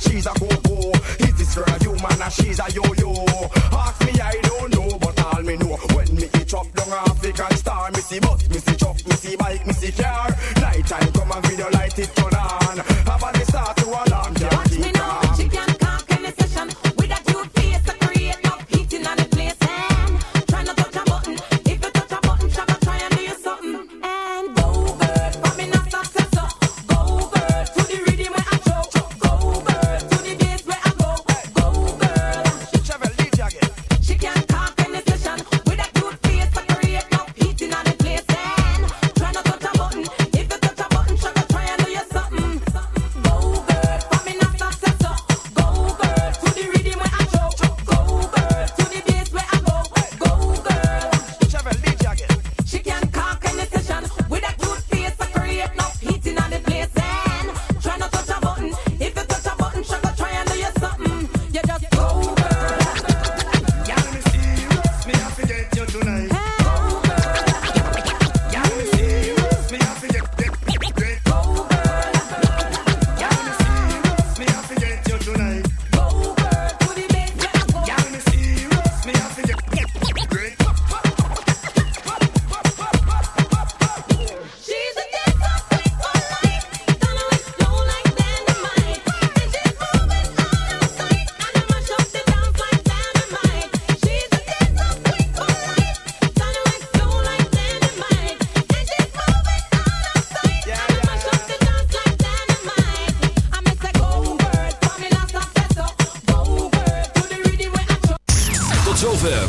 she's a go-go. Is this girl human or she's a yo-yo? Ask me, I don't know, but all me know. When me eat up down African star, me see bus, me see truck, me see bike, me see car. Night time come and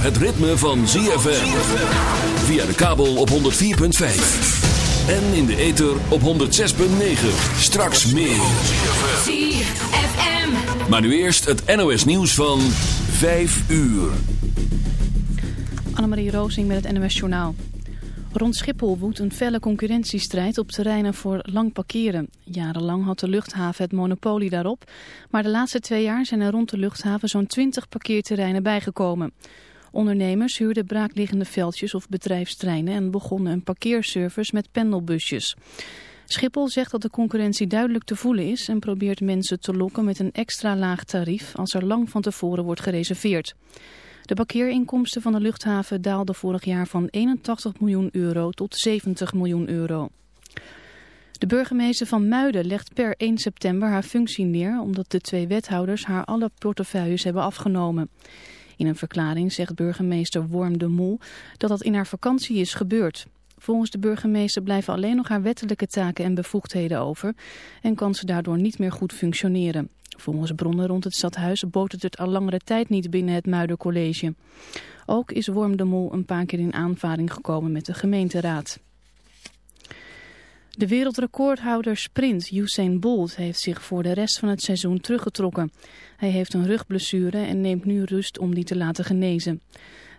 het ritme van ZFM. Via de kabel op 104.5. En in de ether op 106.9. Straks meer. ZFM. Maar nu eerst het NOS nieuws van 5 uur. Annemarie Roosing met het NOS Journaal. Rond Schiphol woedt een felle concurrentiestrijd op terreinen voor lang parkeren. Jarenlang had de luchthaven het monopolie daarop, maar de laatste twee jaar zijn er rond de luchthaven zo'n 20 parkeerterreinen bijgekomen. Ondernemers huurden braakliggende veldjes of bedrijfstreinen en begonnen een parkeerservice met pendelbusjes. Schiphol zegt dat de concurrentie duidelijk te voelen is en probeert mensen te lokken met een extra laag tarief als er lang van tevoren wordt gereserveerd. De parkeerinkomsten van de luchthaven daalden vorig jaar van 81 miljoen euro tot 70 miljoen euro. De burgemeester van Muiden legt per 1 september haar functie neer omdat de twee wethouders haar alle portefeuilles hebben afgenomen. In een verklaring zegt burgemeester Worm de Mol dat dat in haar vakantie is gebeurd. Volgens de burgemeester blijven alleen nog haar wettelijke taken en bevoegdheden over en kan ze daardoor niet meer goed functioneren. Volgens bronnen rond het stadhuis botert het al langere tijd niet binnen het Muidercollege. Ook is Worm de Mol een paar keer in aanvaring gekomen met de gemeenteraad. De wereldrecordhouder sprint Usain Bolt heeft zich voor de rest van het seizoen teruggetrokken. Hij heeft een rugblessure en neemt nu rust om die te laten genezen.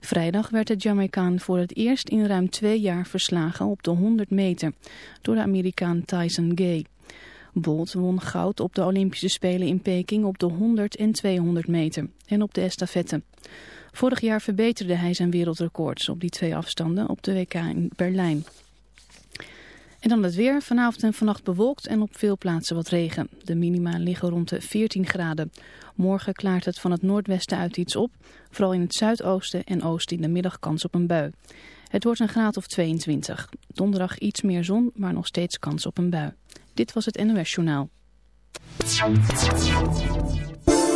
Vrijdag werd de Jamaicaan voor het eerst in ruim twee jaar verslagen op de 100 meter door de Amerikaan Tyson Gay. Bolt won goud op de Olympische Spelen in Peking op de 100 en 200 meter en op de estafette. Vorig jaar verbeterde hij zijn wereldrecords op die twee afstanden op de WK in Berlijn. En dan het weer. Vanavond en vannacht bewolkt en op veel plaatsen wat regen. De minima liggen rond de 14 graden. Morgen klaart het van het noordwesten uit iets op. Vooral in het zuidoosten en oosten in de middag kans op een bui. Het wordt een graad of 22. Donderdag iets meer zon, maar nog steeds kans op een bui. Dit was het NOS Journaal.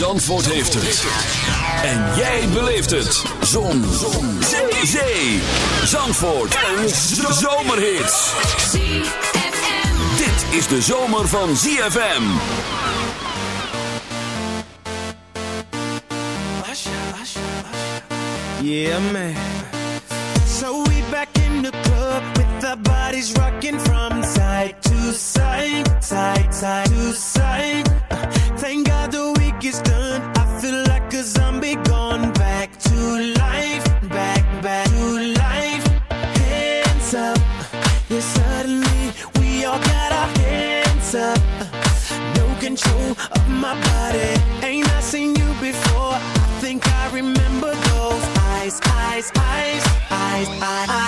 Zandvoort heeft het. En jij beleeft het. Zon. Zon. Zee. Zee. Zandvoort. Een zomerhit. Dit is de zomer van ZFM. Yeah, man. So we back in the club with our bodies rocking from side to side, side, side to side. Eyes,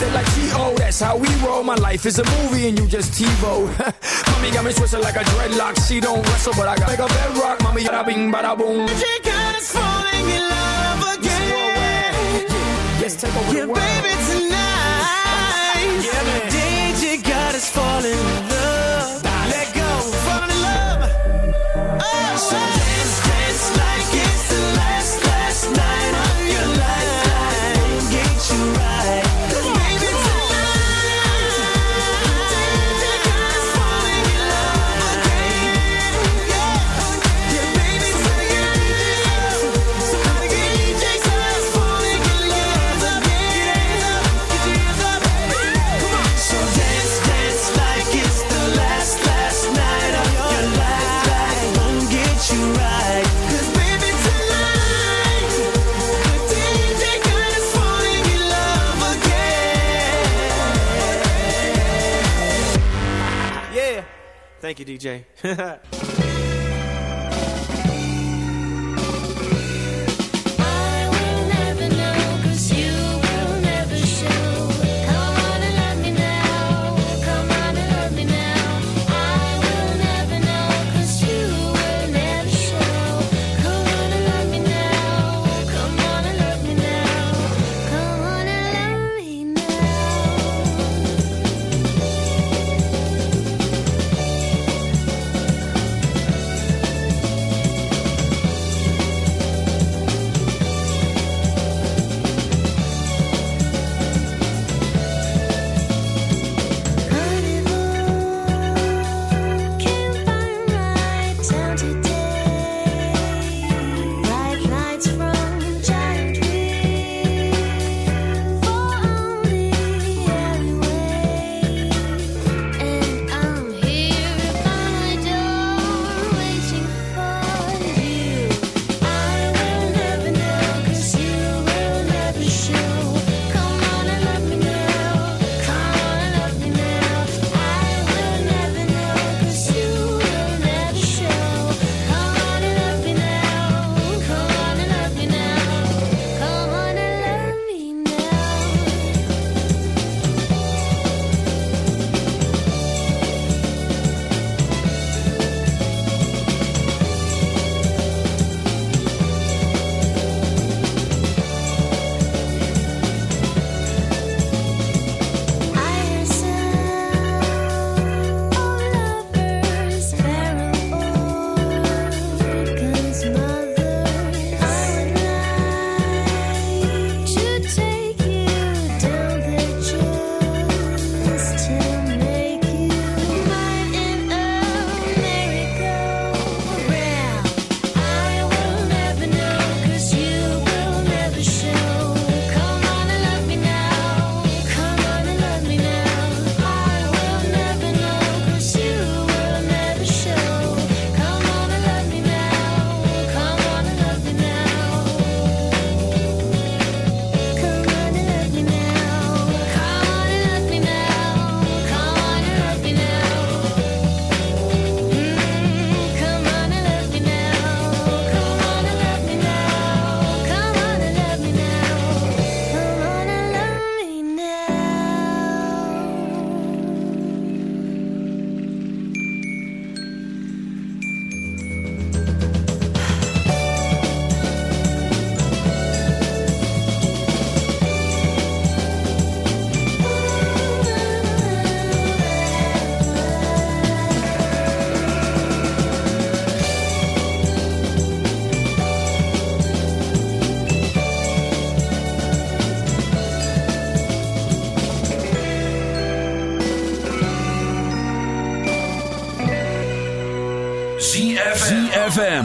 baby. Hope you catch that like T.O. That's how we roll. My life is a movie and you just TiVo. Mommy got me twisted like a dreadlock. She don't wrestle, but I got like a bedrock. Mommy, yada bing, bada boom. DJ got us falling in love again. Yes, take over Yeah, the world. baby, Thank you, DJ.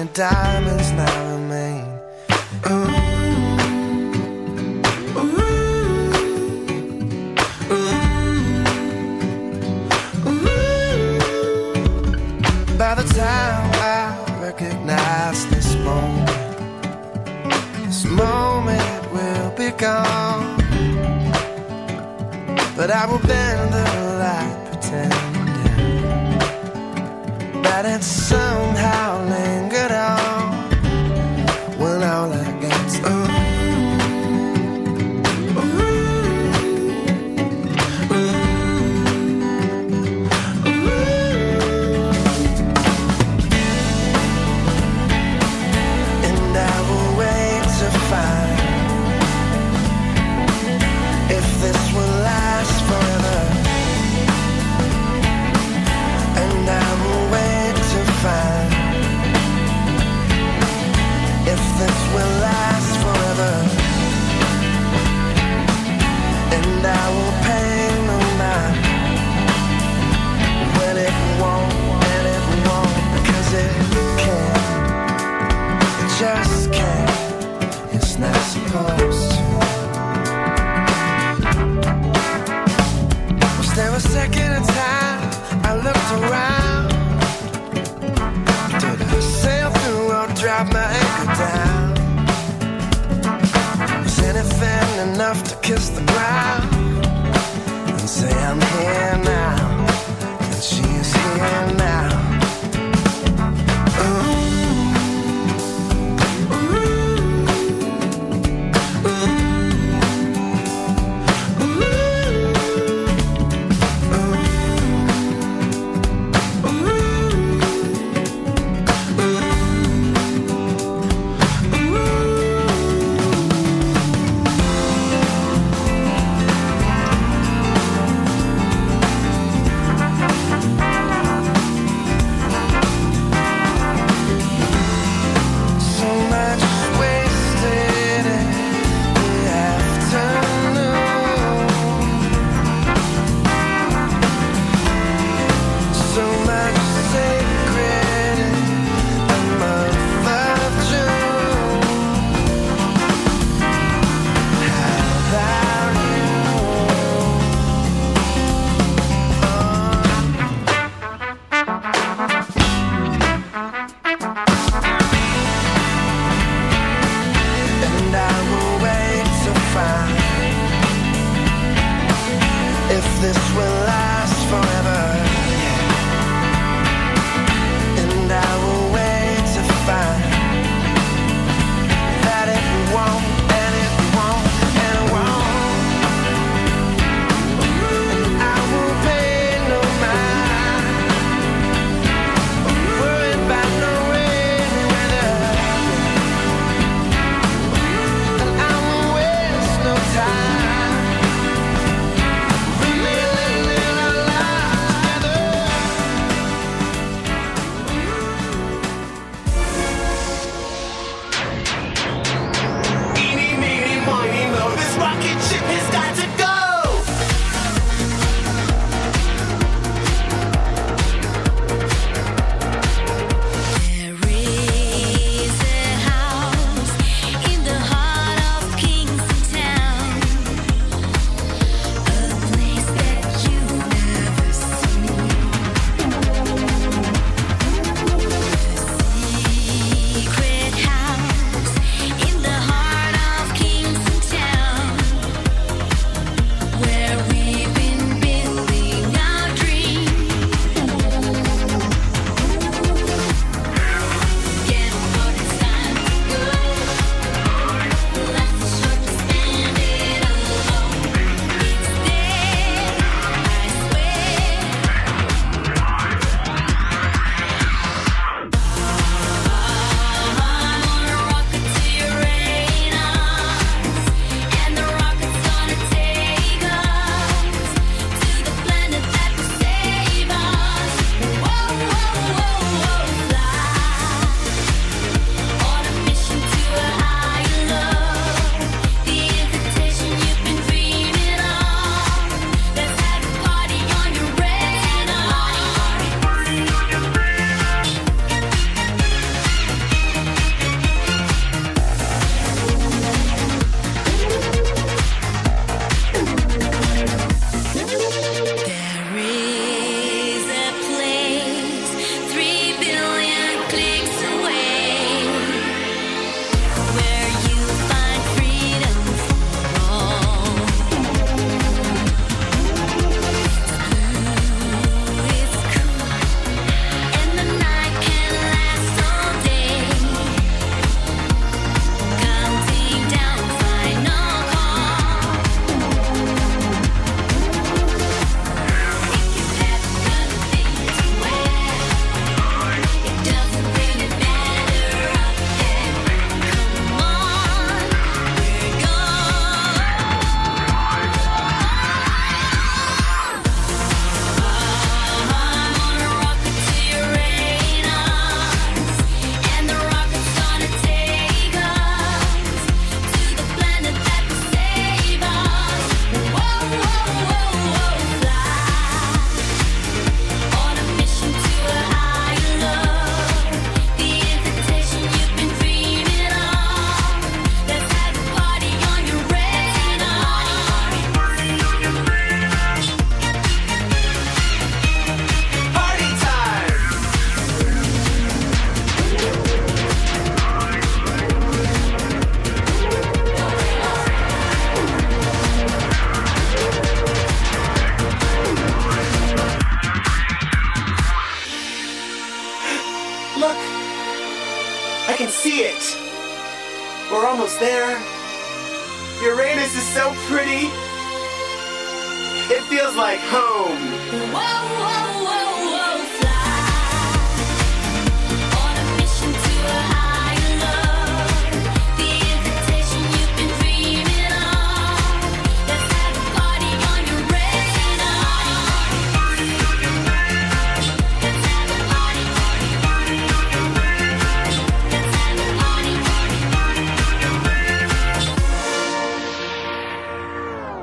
And diamonds now remain. Ooh, ooh, ooh, ooh. By the time I recognize this moment, this moment will be gone. But I will bend the light, pretend that it's somehow kiss the ground and say I'm here now.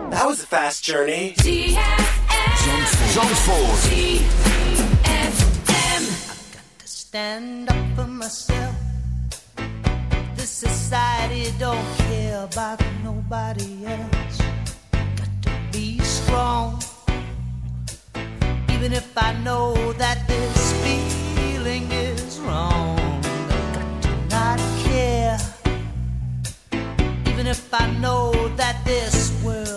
That was a fast journey. Zandvoort. stand up for myself. This society don't care about nobody else. Got to be strong, even if I know that this feeling is wrong. Got to not care, even if I know that this world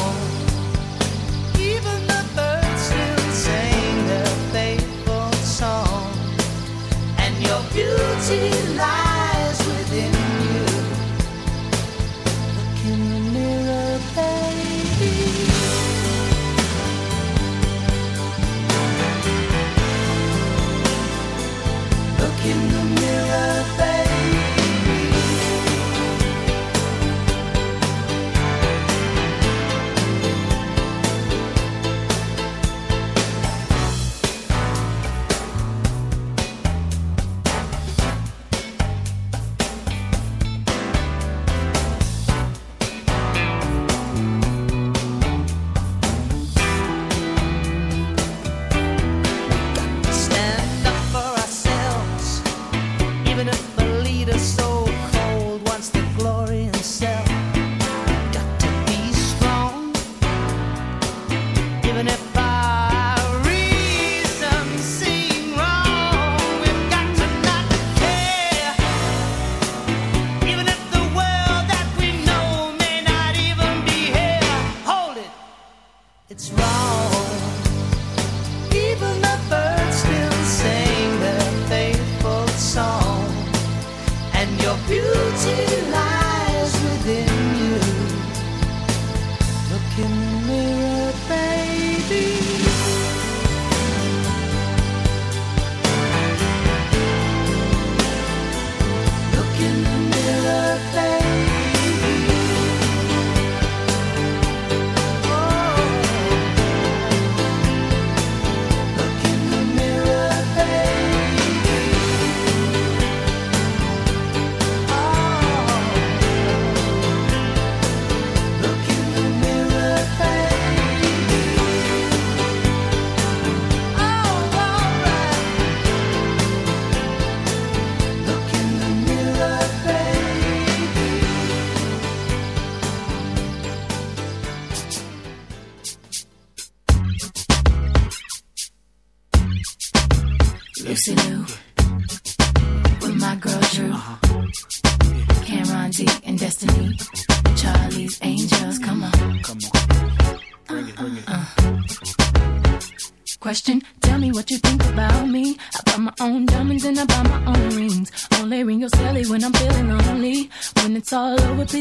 Your beauty lies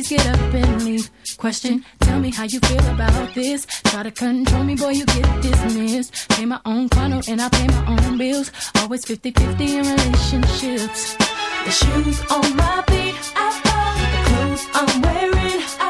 please get up and leave. Question, tell me how you feel about this. Try to control me, boy, you get dismissed. Pay my own condo and I pay my own bills. Always 50 50 in relationships. The shoes on my feet, I bought the clothes I'm wearing. I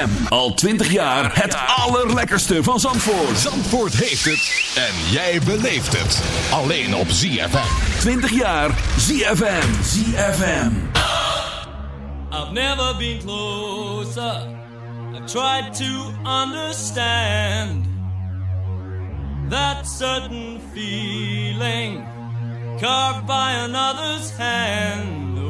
ZFM. Al 20 jaar het allerlekkerste van Zandvoort. Zandvoort heeft het en jij beleeft het. Alleen op ZFM. 20 jaar ZFM. ZFM. I've never been closer. I've tried to understand that certain feeling carved by another's hand.